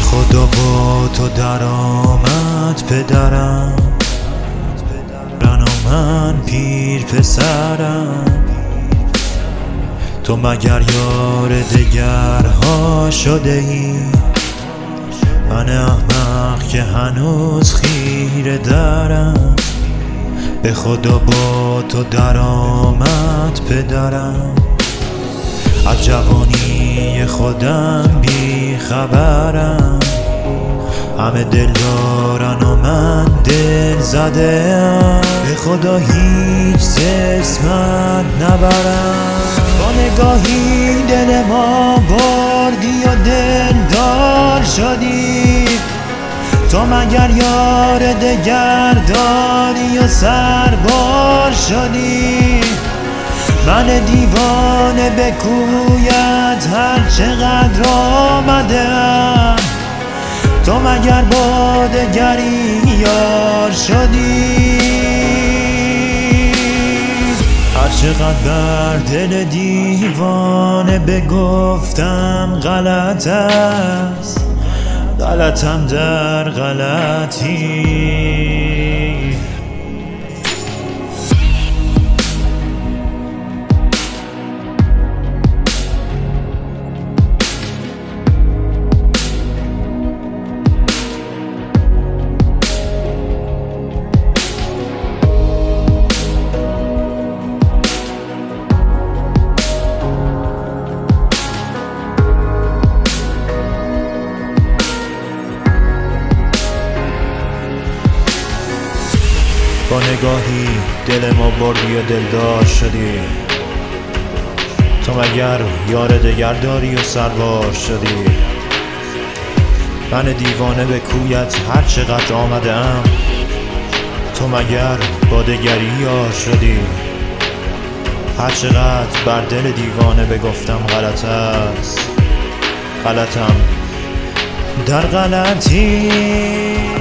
خدا با تو درآمد پدرم. رن و من پیر پسرم. تو مگر یار دگرها شده ای من احمق که هنوز خیره دارم به خدا با تو درآمد پدرم. از جوانی خودم خبرم. همه دل دارن و من دل زده به خدا هیچ اسمت نبرم. با نگاهی دل ما بردی و دل دار شدی. تو مگر یار دگر داری و سربار شدی؟ من دیوانه به کویت هر چقدر آمدم تو مگر با دگری یار شدی؟ هر چقدر بر دل دیوانه بگفتم غلط است غلطم در غلطی. با نگاهی دل ما بردی و دلدار شدی. تو مگر یار دگر داری و سربار شدی؟ من دیوانه به کویت هر چقدر آمده ام تو مگر با دگری یار شدی؟ هر چقدر بر دل دیوانه بگفتم غلط است غلطم در غلطی.